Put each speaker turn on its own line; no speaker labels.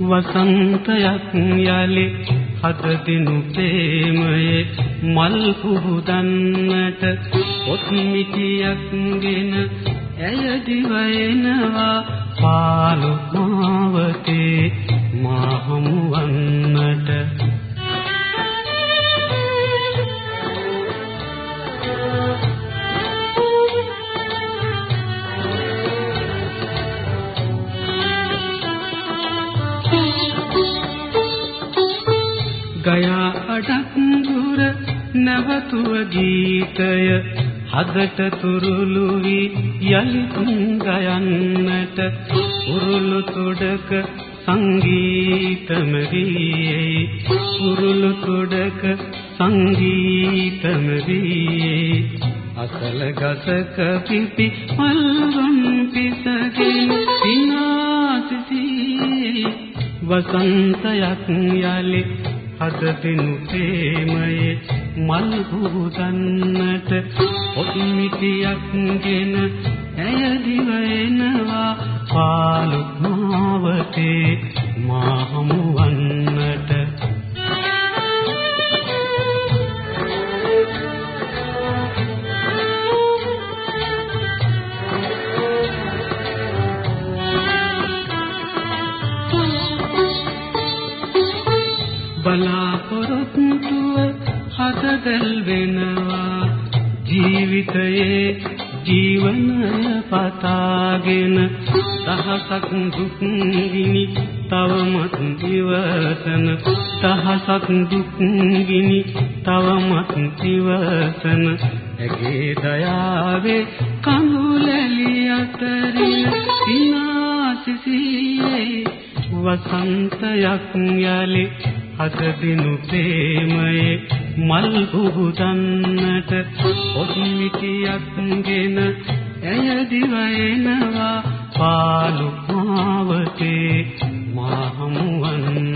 වසන්තයක් යලි හද දිනු ප්‍රේමයේ මල් පුහුදන්නට පොත් මිටියක්ගෙන ඇය දිවයනවා පාලු මාවතේ මා හමුවන්නට ගයා අඩක් දුර නැවතුව ගීතය හදට තුරුළු වී යලි ගයන්නට උරුළු තොඩක සංගීතම වී උරුළු තොඩක සංගීතම වී අසල ගසක පිපි මල්වන් පිසගෙන සිනාසිසී වසන්තයක් යලි අද දිනු ප්‍රේමයේ මල් හුදන්නට. ඔත්මිතියක්ගෙන ඇය දිවෙනවා පාලු මාවතේ මා බලාපොරොත්තුව හදදල් වෙනවා. ජීවිතයේ ජීවනය පතාගෙන දහසක් දුක් ගිනි තවමත් ඉවසන දහසක් දුක් ගිනි තවමත් ඉවසන ඇගේ දයාවේ කඳුලැලි අතරින් සිනාසිසියේ වසන්තයක් යලි අද දිනු ප්‍රේමයේ මල් පුහුදන්නට ඔත්මිතියක්ගෙන ඇය දිවයනවා පාලු මාවතේ මා හමුවන්